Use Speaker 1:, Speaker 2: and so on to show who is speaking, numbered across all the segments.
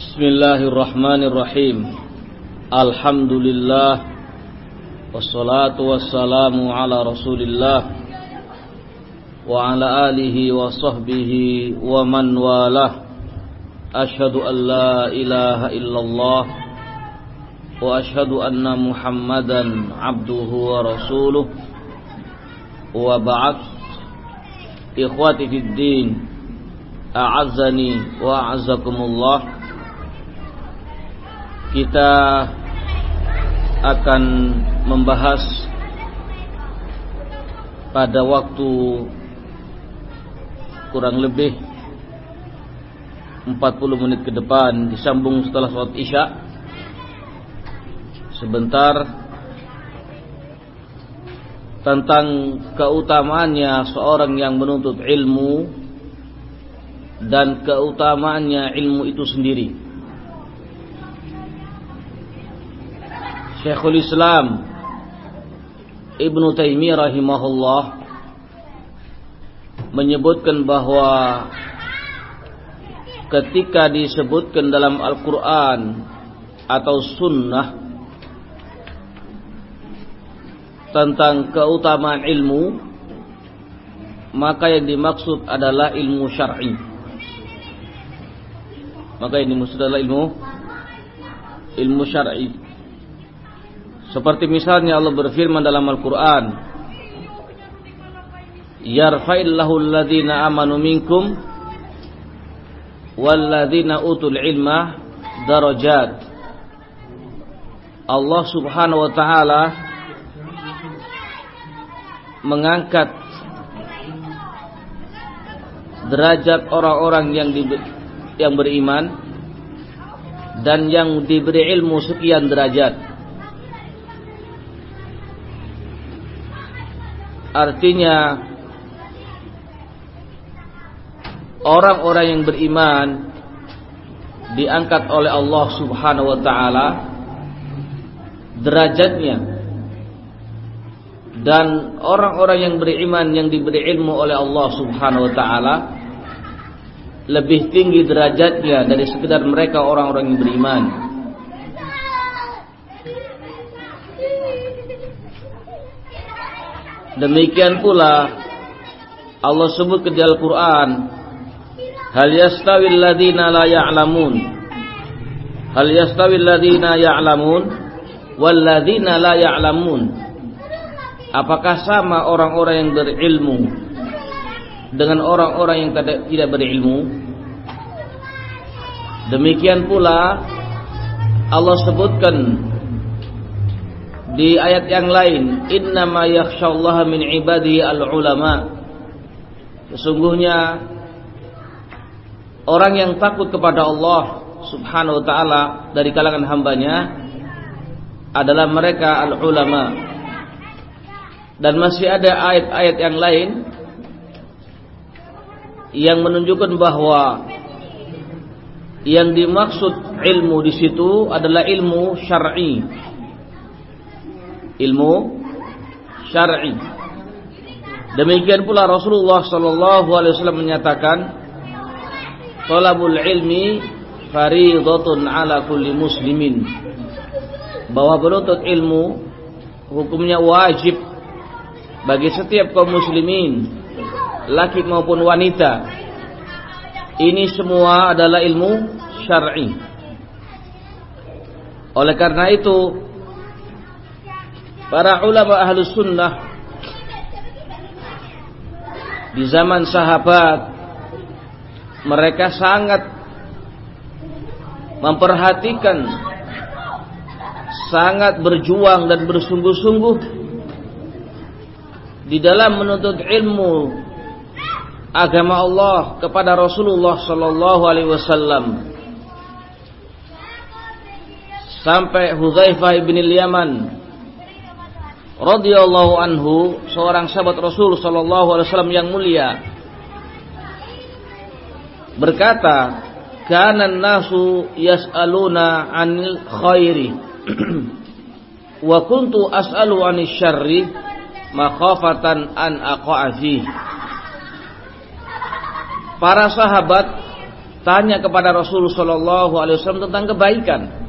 Speaker 1: بسم الله الرحمن الرحيم الحمد لله والصلاة والسلام على رسول الله وعلى آله وصحبه ومن والاه أشهد أن لا إله إلا الله وأشهد أن محمدا عبده ورسوله وبعد إخواتي في الدين أعزني وأعزكم الله Kita akan membahas pada waktu kurang lebih 40 menit ke depan disambung setelah sholat isya. Sebentar. Tentang keutamaannya seorang yang menuntut ilmu dan keutamaannya ilmu itu sendiri Syekhul Islam Ibnu Taimiyah rahimahullah menyebutkan bahwa ketika disebutkan dalam Al-Qur'an atau sunnah tentang keutamaan ilmu maka yang dimaksud adalah ilmu syar'i. Maka yang dimaksud adalah ilmu ilmu syar'i seperti misalnya Allah berfirman dalam Al-Quran Yarfa'illahu alladhina amanu minkum Walladhina utul ilma darajat. Allah subhanahu wa ta'ala Mengangkat Derajat orang-orang yang yang beriman Dan yang diberi ilmu sekian derajat Artinya orang-orang yang beriman diangkat oleh Allah Subhanahu wa taala derajatnya dan orang-orang yang beriman yang diberi ilmu oleh Allah Subhanahu wa taala lebih tinggi derajatnya dari sekedar mereka orang-orang yang beriman. Demikian pula Allah sebut ke dalam Quran Hal yastawil ladina la ya'lamun. Hal yastawil ladina ya'lamun Wal ladina la ya'lamun. Apakah sama orang-orang yang berilmu Dengan orang-orang yang tidak berilmu? Demikian pula Allah sebutkan di ayat yang lain, innama yakhsyallaha min ibadihi al-ulama. Sesungguhnya orang yang takut kepada Allah Subhanahu wa taala dari kalangan hambanya adalah mereka al-ulama. Dan masih ada ayat-ayat yang lain yang menunjukkan bahwa yang dimaksud ilmu di situ adalah ilmu syar'i ilmu syar'i. Demikian pula Rasulullah sallallahu alaihi wasallam menyatakan talabul ilmi fariidatun ala kulli muslimin. Bahwa menuntut ilmu hukumnya wajib bagi setiap kaum muslimin, laki maupun wanita. Ini semua adalah ilmu syar'i. Oleh karena itu para ulama ahlus sunnah di zaman sahabat mereka sangat memperhatikan sangat berjuang dan bersungguh-sungguh di dalam menuntut ilmu agama Allah kepada Rasulullah sallallahu alaihi wasallam. Sampai Hudzaifah bin Yaman radhiyallahu anhu seorang sahabat Rasul sallallahu alaihi wasallam yang mulia berkata kana nasu yas'aluna 'anil khairi wa kuntu as'alu 'anil syarri makhafatan an aqa'a Para sahabat tanya kepada Rasul sallallahu alaihi wasallam tentang kebaikan.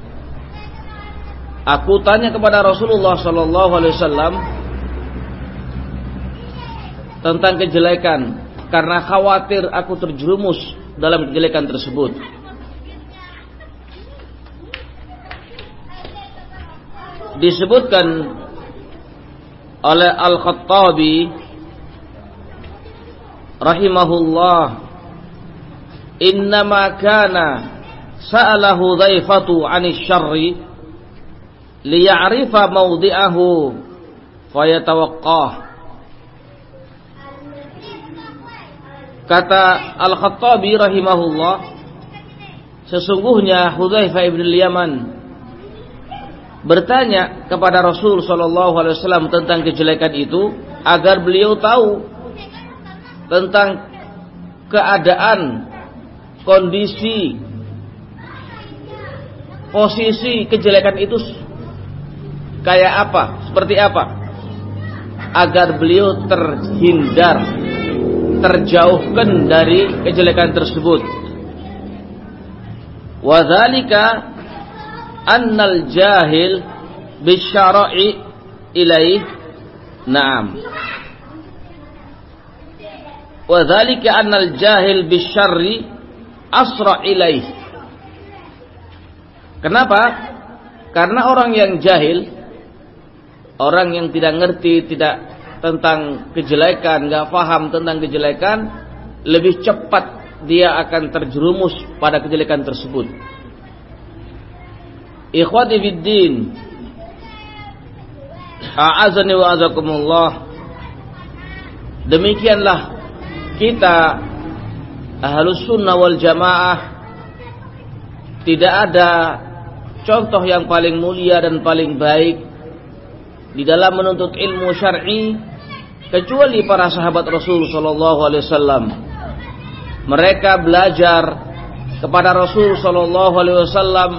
Speaker 1: Aku tanya kepada Rasulullah sallallahu alaihi wasallam tentang kejelekan karena khawatir aku terjerumus dalam kejelekan tersebut. Disebutkan oleh Al-Khattabi rahimahullah innama kana sa'alahu dhaifatu 'anil syarri liya'rifa mawdi'ahu fayatawaqqah. Kata Al-Khattabi rahimahullah sesungguhnya Hudzaifah ibn Yaman bertanya kepada Rasul sallallahu alaihi wasallam tentang kejelekan itu agar beliau tahu tentang keadaan, kondisi, posisi kejelekan itu kayak apa, seperti apa, agar beliau terhindar, terjauhkan dari kejelekan tersebut. Wadhalika annal jahil bisyara'i ilaih. Na'am. Wa dzalika annal jahil bisyarri asra ilaih. Kenapa? Karena orang yang jahil orang yang tidak ngerti tidak tentang kejelekan nggak paham tentang kejelekan lebih cepat dia akan terjerumus pada kejelekan tersebut. Ikhwati fiddin a'azani wa azakumullah demikianlah kita ahlus sunnah wal jamaah tidak ada contoh yang paling mulia dan paling baik di dalam menuntut ilmu syar'i kecuali para sahabat Rasul sallallahu alaihi wasallam. Mereka belajar kepada Rasul sallallahu alaihi wasallam,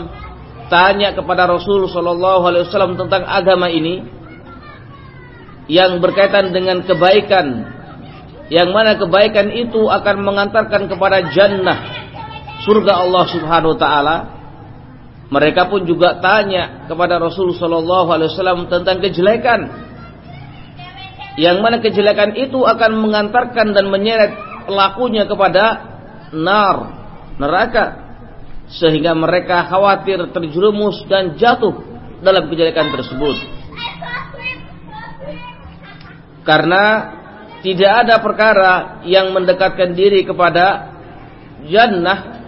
Speaker 1: tanya kepada Rasul sallallahu alaihi wasallam tentang agama ini yang berkaitan dengan kebaikan yang mana kebaikan itu akan mengantarkan kepada jannah surga Allah Subhanahu wa taala mereka pun juga tanya kepada Rasul sallallahu alaihi wasallam tentang kejelekan. Yang mana kejelekan itu akan mengantarkan dan menyeret pelakunya kepada nar neraka. Sehingga mereka khawatir terjerumus dan jatuh dalam kejelekan tersebut. Karena tidak ada perkara yang mendekatkan diri kepada jannah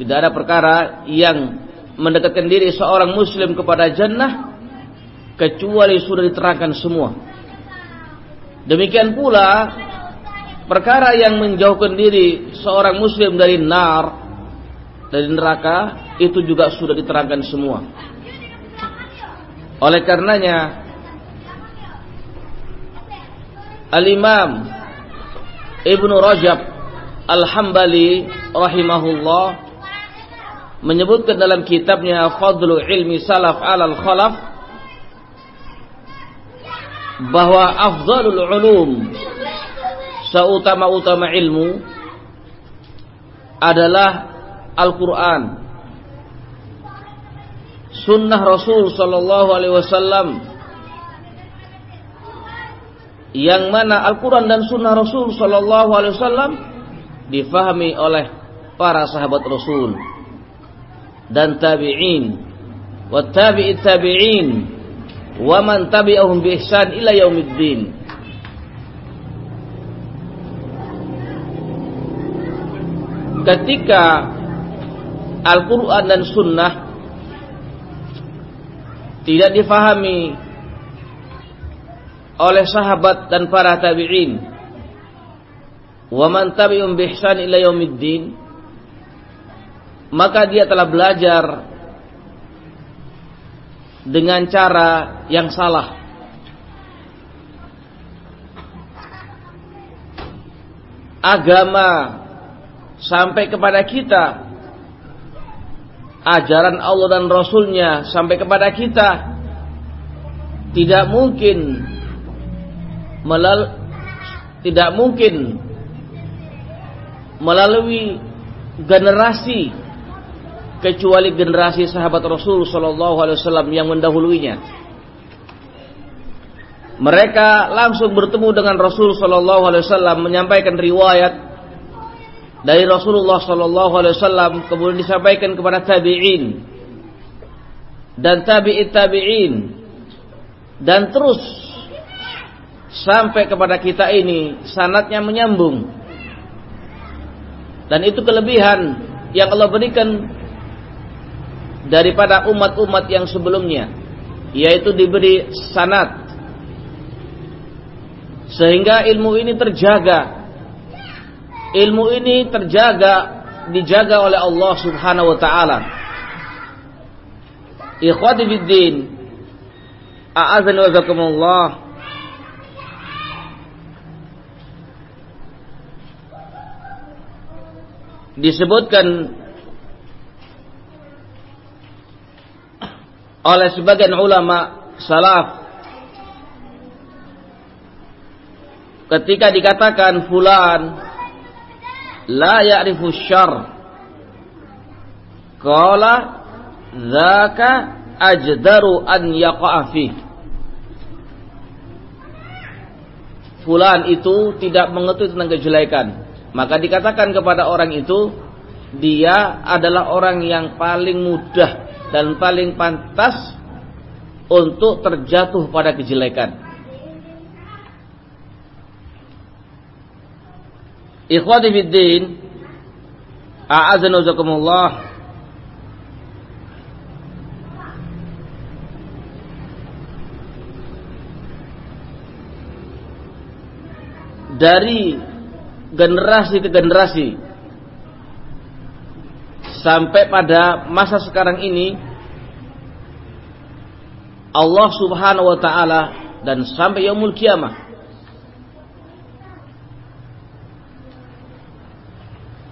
Speaker 1: tidak ada perkara yang mendekatkan diri seorang muslim kepada jannah kecuali sudah diterangkan semua. Demikian pula perkara yang menjauhkan diri seorang muslim dari nar dari neraka itu juga sudah diterangkan semua. Oleh karenanya Al-Imam Ibnu Rajab Al-Hambali rahimahullah menyebutkan dalam kitabnya Fadlu Ilmi Salaf Alal Khalaf bahwa afdalul ulum seutama-utama ilmu adalah Al-Qur'an. Sunnah Rasul sallallahu alaihi wasallam yang mana Al-Quran dan Sunnah Rasul Sallallahu Alaihi Wasallam difahami oleh para sahabat Rasul dan tabi'in, wa tabi'it tabi'in, wa man tabi'ahum bi ihsan ila yaumiddin. Ketika Al-Quran dan Sunnah tidak difahami oleh sahabat dan para tabi'in. Wa man tabi'um bihsan ila yaumiddin. Maka dia telah belajar dengan cara yang salah. Agama sampai kepada kita ajaran Allah dan Rasulnya sampai kepada kita tidak mungkin melal tidak mungkin melalui generasi kecuali generasi sahabat Rasul Shallallahu Alaihi Wasallam yang mendahuluinya. Mereka langsung bertemu dengan Rasul Shallallahu Alaihi Wasallam menyampaikan riwayat dari Rasulullah Shallallahu Alaihi Wasallam kemudian disampaikan kepada tabiin dan tabi'it tabi'in dan terus sampai kepada kita ini sanatnya menyambung dan itu kelebihan yang Allah berikan daripada umat-umat yang sebelumnya yaitu diberi sanat. Sehingga ilmu ini terjaga. Ilmu ini terjaga dijaga oleh Allah Subhanahu wa taala. Ikhwati fiddin a'azani wa zakumullah. Disebutkan oleh sebagian ulama salaf. Ketika dikatakan fulan la ya'rifu syarr. Qala dzaka ajdaru an yaqa'a fulan itu tidak mengetahui tentang kejelekan. Maka dikatakan kepada orang itu dia adalah orang yang paling mudah dan paling pantas untuk terjatuh pada kejelekan. Ikhwati fiddin, a'azan uzakumullah. Dari generasi ke generasi sampai pada masa sekarang ini Allah Subhanahu wa taala dan sampai yaumul kiamah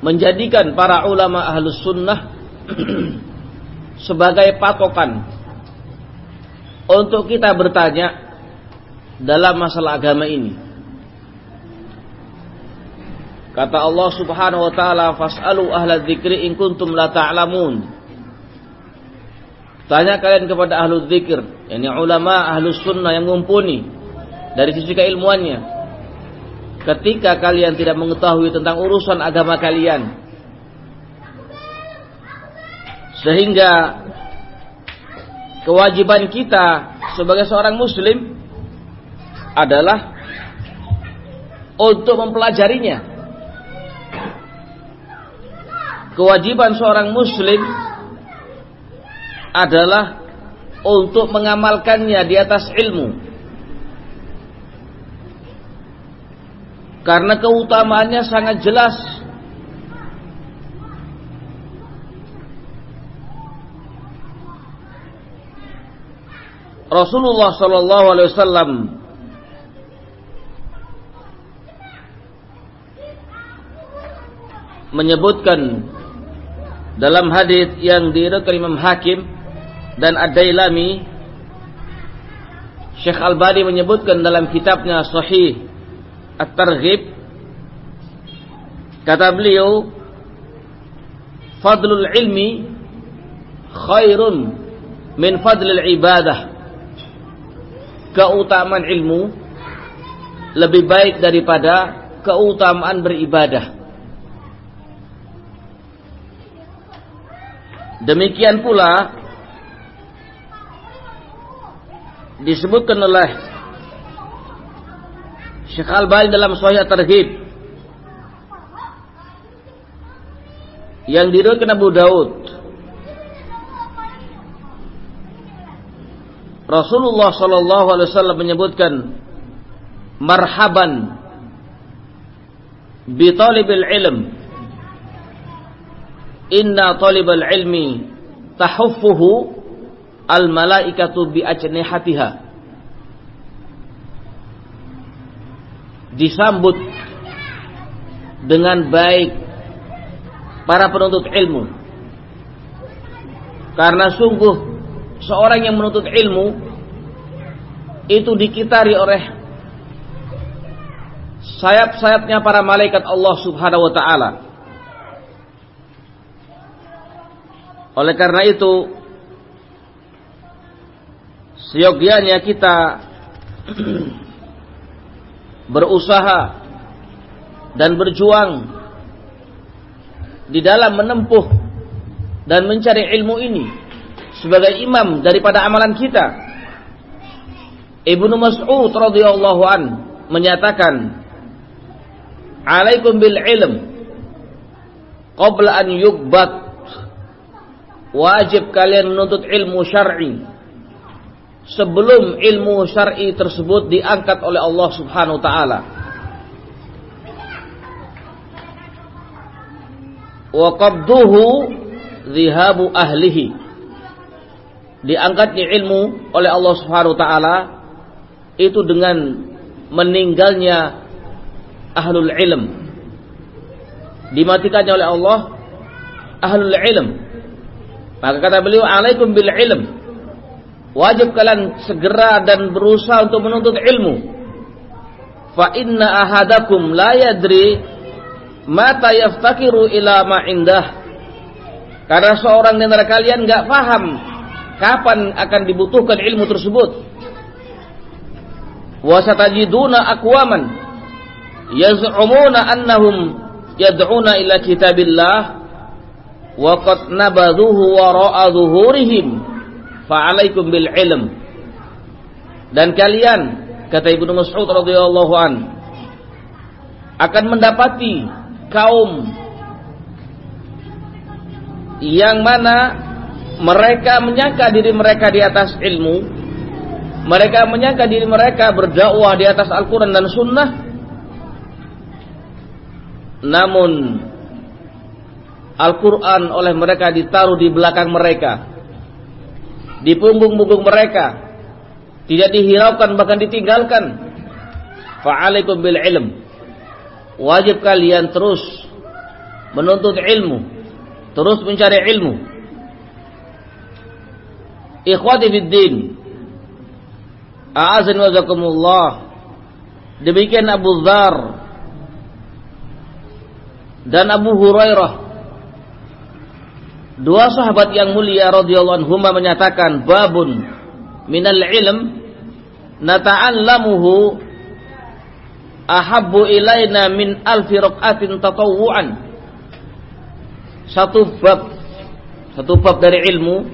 Speaker 1: menjadikan para ulama ahlus sunnah sebagai patokan untuk kita bertanya dalam masalah agama ini. Kata Allah Subhanahu wa taala, "Fas'alu ahla dzikri in kuntum la ta'lamun." Tanya kalian kepada ahlu dzikir, yakni ulama ahlu sunnah yang mumpuni dari sisi keilmuannya. Ketika kalian tidak mengetahui tentang urusan agama kalian, sehingga kewajiban kita sebagai seorang muslim adalah untuk mempelajarinya kewajiban seorang muslim adalah untuk mengamalkannya di atas ilmu. Karena keutamaannya sangat jelas. Rasulullah sallallahu alaihi wasallam menyebutkan dalam hadis yang diriwayatkan Imam Hakim dan Ad-Dailami Syekh Al-Bani menyebutkan dalam kitabnya Sahih At-Targhib kata beliau fadlul ilmi khairun min fadlil ibadah. Keutamaan ilmu lebih baik daripada keutamaan beribadah Demikian pula disebutkan oleh Syekh Al-Bani dalam Sahih Targhib yang diriwayatkan Abu Daud Rasulullah sallallahu alaihi wasallam menyebutkan marhaban bi talibil ilm Inna talibal ilmi tahuffuhu al malaikatu bi ajnihatiha. Disambut dengan baik para penuntut ilmu. Karena sungguh seorang yang menuntut ilmu itu dikitari oleh sayap-sayapnya para malaikat Allah Subhanahu wa taala Oleh karena itu, seyogianya kita berusaha dan berjuang di dalam menempuh dan mencari ilmu ini sebagai imam daripada amalan kita. Ibnu Mas'ud radhiyallahu an menyatakan, "Alaikum bil ilm qabla an yukbat." Wajib kalian menuntut ilmu syar'i sebelum ilmu syar'i tersebut diangkat oleh Allah Subhanahu wa taala. Wa qabduhu dhihabu ahlihi. Diangkatnya ilmu oleh Allah Subhanahu wa taala itu dengan meninggalnya ahlul ilm. Dimatikannya oleh Allah ahlul ilm. Maka kata beliau alaikum bil ilm wajib kalian segera dan berusaha untuk menuntut ilmu. Fa inna ahadakum la yadri mata yaftakiru ila ma indah. Karena seorang di antara kalian nggak paham kapan akan dibutuhkan ilmu tersebut. Wa satajiduna aqwaman yaz'umuna annahum yad'una ila kitabillah wa qad nabadhuhu wara'a dhuhurihim fa'alaikum bil ilm. Dan kalian kata Ibnu Mas'ud radhiyallahu an akan mendapati kaum yang mana mereka menyangka diri mereka di atas ilmu mereka menyangka diri mereka berdakwah di atas Al-Quran dan Sunnah. Namun Al-Quran oleh mereka ditaruh di belakang mereka. Di punggung-punggung mereka. Tidak dihiraukan bahkan ditinggalkan. Fa'alaikum bil ilm. Wajib kalian terus menuntut ilmu. Terus mencari ilmu. Ikhwati fid din. A'azani wa zakumullah. Demikian Abu Dhar dan Abu Hurairah Dua sahabat yang mulia radhiyallahu anhum menyatakan babun minal ilm nata'allamuhu ahabbu ilaina min alfi raqatin tatawwu'an. Satu bab satu bab dari ilmu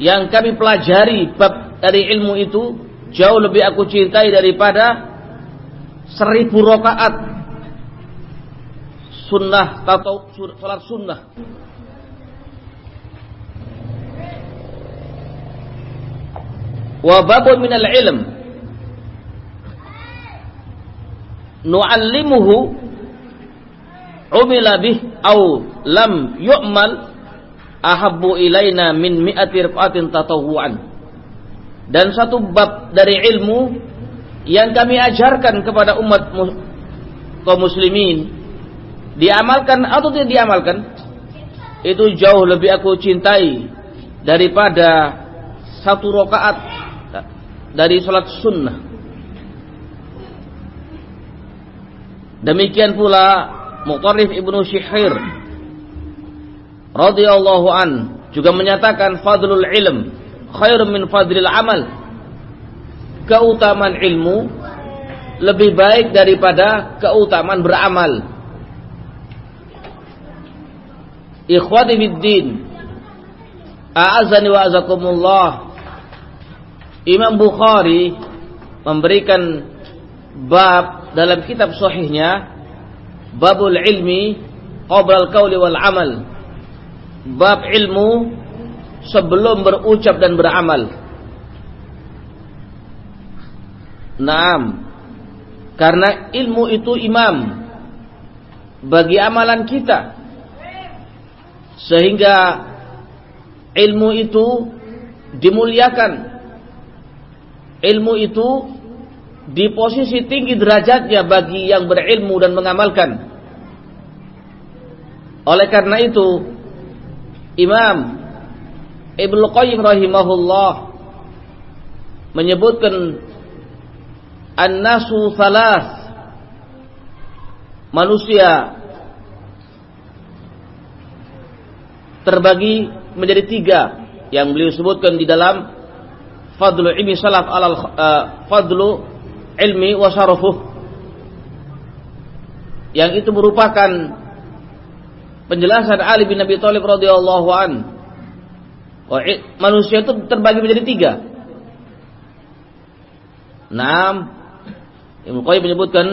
Speaker 1: yang kami pelajari bab dari ilmu itu jauh lebih aku cintai daripada seribu rakaat sunnah atau salat sunnah wa babun minal ilm. Nu'allimuhu umila bih au lam yu'mal ahabbu ilaina min mi'ati raqatin tatawuan dan satu bab dari ilmu yang kami ajarkan kepada umat kaum muslimin diamalkan atau tidak diamalkan itu jauh lebih aku cintai daripada satu rakaat dari salat sunnah. Demikian pula Muqarrif Ibnu Syihir radhiyallahu an juga menyatakan fadlul ilm khairun min fadlil amal. Keutamaan ilmu lebih baik daripada keutamaan beramal. Ikhwati fid din. A'azani wa azakumullah Imam Bukhari memberikan bab dalam kitab sahihnya babul ilmi qabla al-qauli wal amal. Bab ilmu sebelum berucap dan beramal. Naam. Karena ilmu itu imam bagi amalan kita. Sehingga ilmu itu dimuliakan ilmu itu di posisi tinggi derajatnya bagi yang berilmu dan mengamalkan. Oleh karena itu, Imam Ibnu Qayyim rahimahullah menyebutkan an-nasu thalath manusia terbagi menjadi tiga yang beliau sebutkan di dalam fadlu ilmi salaf alal uh, fadlu ilmi wa syarafuh. Yang itu merupakan penjelasan Ali bin Abi Thalib radhiyallahu an. Manusia itu terbagi menjadi tiga. Naam. Ibnu Qayyim menyebutkan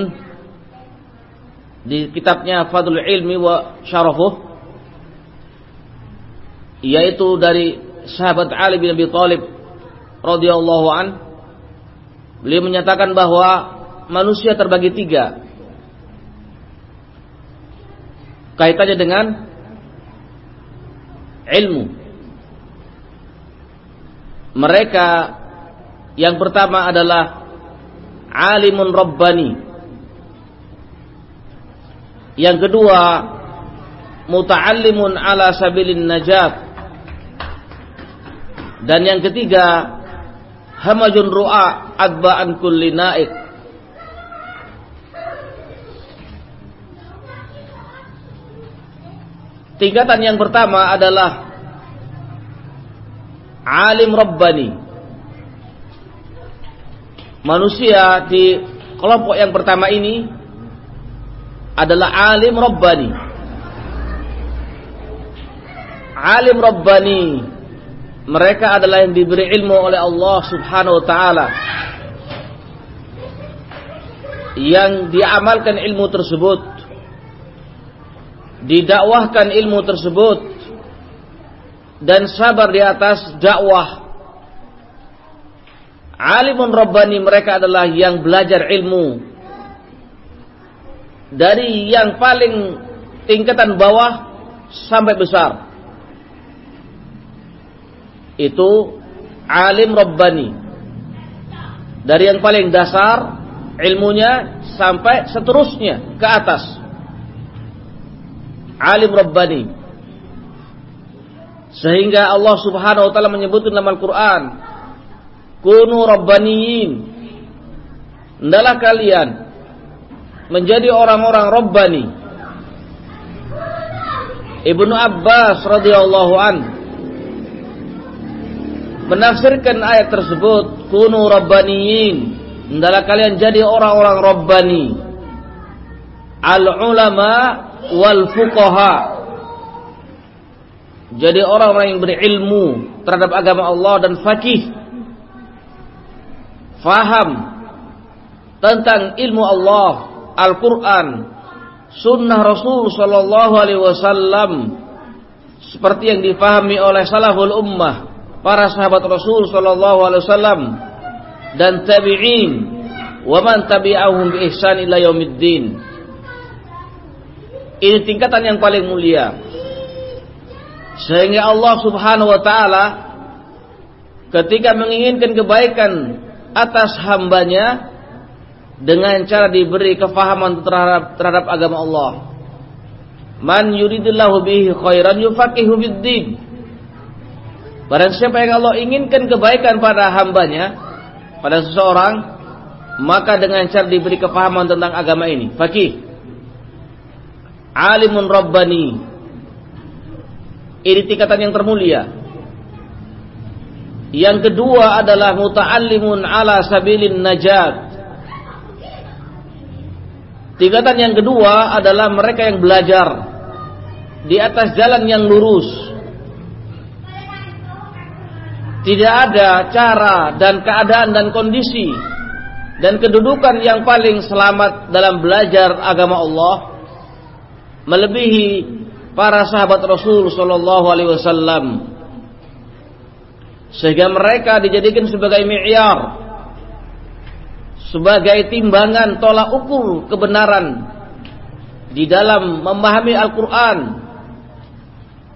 Speaker 1: di kitabnya Fadlul Ilmi wa Syarafuh yaitu dari sahabat Ali bin Abi Thalib radhiyallahu an beliau menyatakan bahwa manusia terbagi tiga. Kaitannya dengan ilmu. Mereka yang pertama adalah alimun rabbani. Yang kedua muta'allimun ala sabilin najat. Dan yang ketiga hamajun ru'a adba'an kulli naik. Tingkatan yang pertama adalah alim rabbani. Manusia di kelompok yang pertama ini adalah alim rabbani. Alim rabbani mereka adalah yang diberi ilmu oleh Allah Subhanahu wa taala. Yang diamalkan ilmu tersebut didakwahkan ilmu tersebut dan sabar di atas dakwah. Alimun rabbani mereka adalah yang belajar ilmu. Dari yang paling tingkatan bawah sampai besar itu alim Rabbani. Dari yang paling dasar ilmunya sampai seterusnya ke atas. Alim Rabbani. Sehingga Allah Subhanahu wa taala menyebutkan dalam Al-Qur'an, "Kunu rabbaniyin." Hendaklah kalian menjadi orang-orang rabbani. Ibnu Abbas radhiyallahu anhu menafsirkan ayat tersebut kunu rabbaniyin. Hendaklah kalian jadi orang-orang rabbani. Al ulama wal fuqaha jadi orang-orang yang berilmu terhadap agama Allah dan fakih faham tentang ilmu Allah Al-Quran sunnah Rasul Sallallahu Alaihi Wasallam seperti yang difahami oleh salaful ummah para sahabat Rasul sallallahu alaihi wasallam dan tabi'in wa man tabi'ahum bi ihsan ila yaumiddin. Ini tingkatan yang paling mulia. Sehingga Allah Subhanahu wa taala ketika menginginkan kebaikan atas hambanya dengan cara diberi kefahaman terhadap terhadap agama Allah. Man yuridillahu bihi khairan yufaqihu bid-din. Barang siapa yang Allah inginkan kebaikan pada hambanya, pada seseorang, maka dengan cara diberi kefahaman tentang agama ini. Fakih. Alimun Rabbani. Ini tingkatan yang termulia. Yang kedua adalah muta'allimun ala sabilin najat. Tingkatan yang kedua adalah mereka yang belajar di atas jalan yang lurus tidak ada cara dan keadaan dan kondisi dan kedudukan yang paling selamat dalam belajar agama Allah melebihi para sahabat Rasul sallallahu alaihi wasallam. Sehingga mereka dijadikan sebagai mi'yar sebagai timbangan tolak ukur kebenaran di dalam memahami Al-Qur'an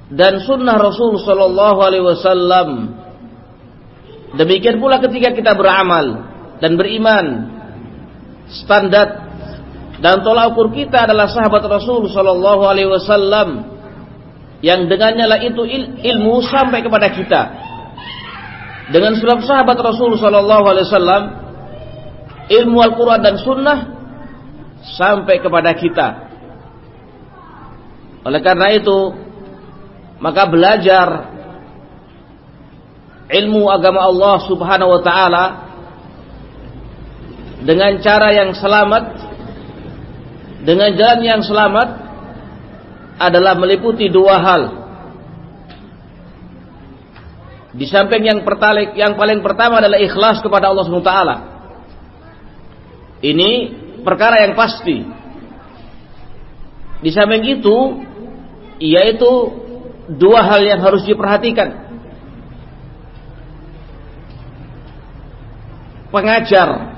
Speaker 1: dan sunnah Rasul sallallahu alaihi wasallam Demikian pula ketika kita beramal dan beriman, standar dan tolak ukur kita adalah sahabat Rasul Shallallahu Alaihi Wasallam yang dengannya lah itu il, ilmu sampai kepada kita. Dengan sebab sahabat Rasul Shallallahu Alaihi Wasallam, ilmu Al-Quran dan Sunnah sampai kepada kita. Oleh karena itu, Maka belajar ilmu agama Allah Subhanahu wa taala dengan cara yang selamat dengan jalan yang selamat adalah meliputi dua hal. Di samping yang pertalik, yang paling pertama adalah ikhlas kepada Allah Subhanahu wa taala. Ini perkara yang pasti. Di samping itu, yaitu dua hal yang harus diperhatikan. Pengajar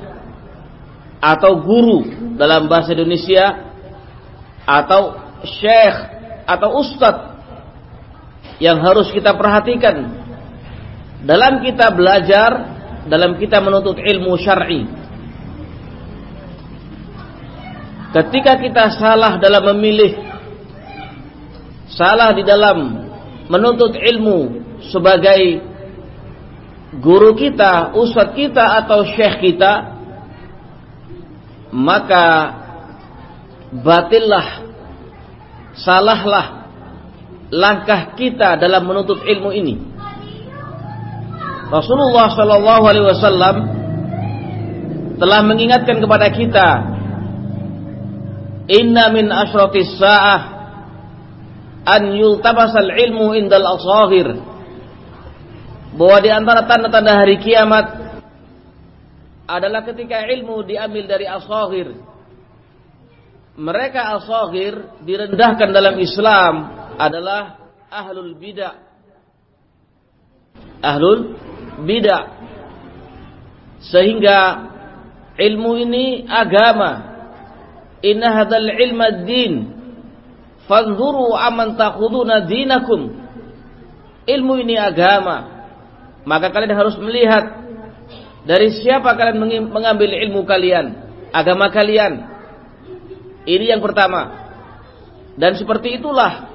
Speaker 1: atau guru dalam bahasa Indonesia atau syekh atau ustadz yang harus kita perhatikan dalam kita belajar, dalam kita menuntut ilmu syar'i. Ketika kita salah dalam memilih, salah di dalam menuntut ilmu sebagai guru kita, ustadz kita atau syekh kita, maka batillah, salahlah langkah kita dalam menuntut ilmu ini. Rasulullah Shallallahu Alaihi Wasallam telah mengingatkan kepada kita Inna min asratis sa'ah an yultabasal ilmu indal asahir. Bahwa di antara tanda-tanda hari kiamat adalah ketika ilmu diambil dari asahir. Mereka asahir direndahkan dalam Islam adalah ahlul bidah. Ahlul bidah. Sehingga ilmu ini agama Inna hadzal ilma din. Fanzuru aman takhuduna dinakum. Ilmu ini agama. Maka kalian harus melihat dari siapa kalian mengambil ilmu kalian, agama kalian. Ini yang pertama. Dan seperti itulah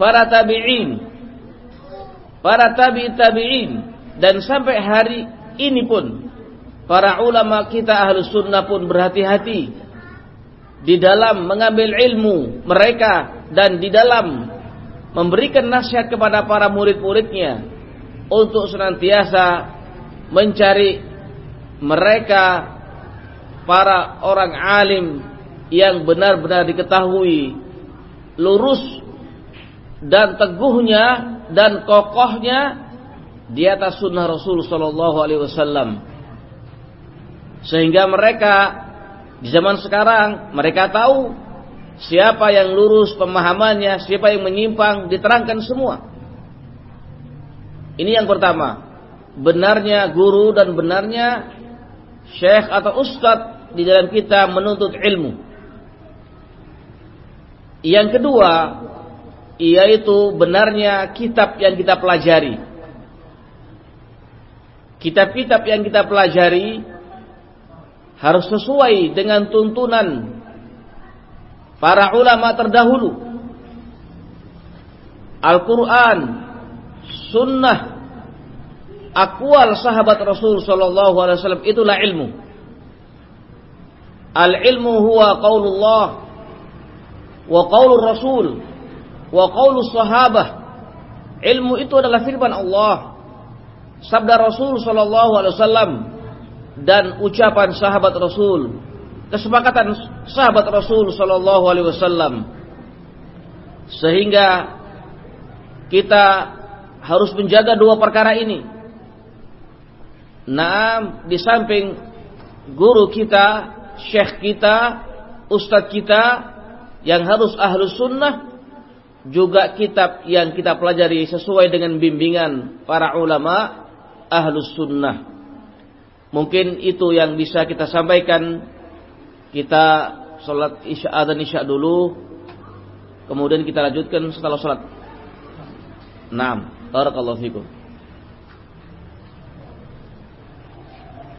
Speaker 1: para tabi'in. Para tabi tabi'in dan sampai hari ini pun para ulama kita ahlus sunnah pun berhati-hati di dalam mengambil ilmu mereka dan di dalam memberikan nasihat kepada para murid-muridnya untuk senantiasa mencari mereka para orang alim yang benar-benar diketahui lurus dan teguhnya dan kokohnya di atas sunnah Rasul Sallallahu Alaihi Wasallam sehingga mereka di zaman sekarang mereka tahu siapa yang lurus pemahamannya, siapa yang menyimpang, diterangkan semua. Ini yang pertama. Benarnya guru dan benarnya syekh atau ustadz di dalam kita menuntut ilmu. Yang kedua, yaitu benarnya kitab yang kita pelajari. Kitab-kitab yang kita pelajari harus sesuai dengan tuntunan para ulama terdahulu. Al-Quran, Sunnah, akwal sahabat Rasul Sallallahu Alaihi Wasallam itulah ilmu. Al-ilmu huwa qaulullah wa qaulur Rasul wa qaulus sahabah. Ilmu itu adalah firman Allah. Sabda Rasul Sallallahu Alaihi Wasallam dan ucapan sahabat Rasul, kesepakatan sahabat Rasul sallallahu alaihi wasallam. Sehingga kita harus menjaga dua perkara ini. Naam di samping guru kita, syekh kita, ustadz kita yang harus ahlus sunnah juga kitab yang kita pelajari sesuai dengan bimbingan para ulama ahlus sunnah. Mungkin itu yang bisa kita sampaikan. Kita sholat isya dan isya dulu. Kemudian kita lanjutkan setelah sholat. بارك الله فيكم.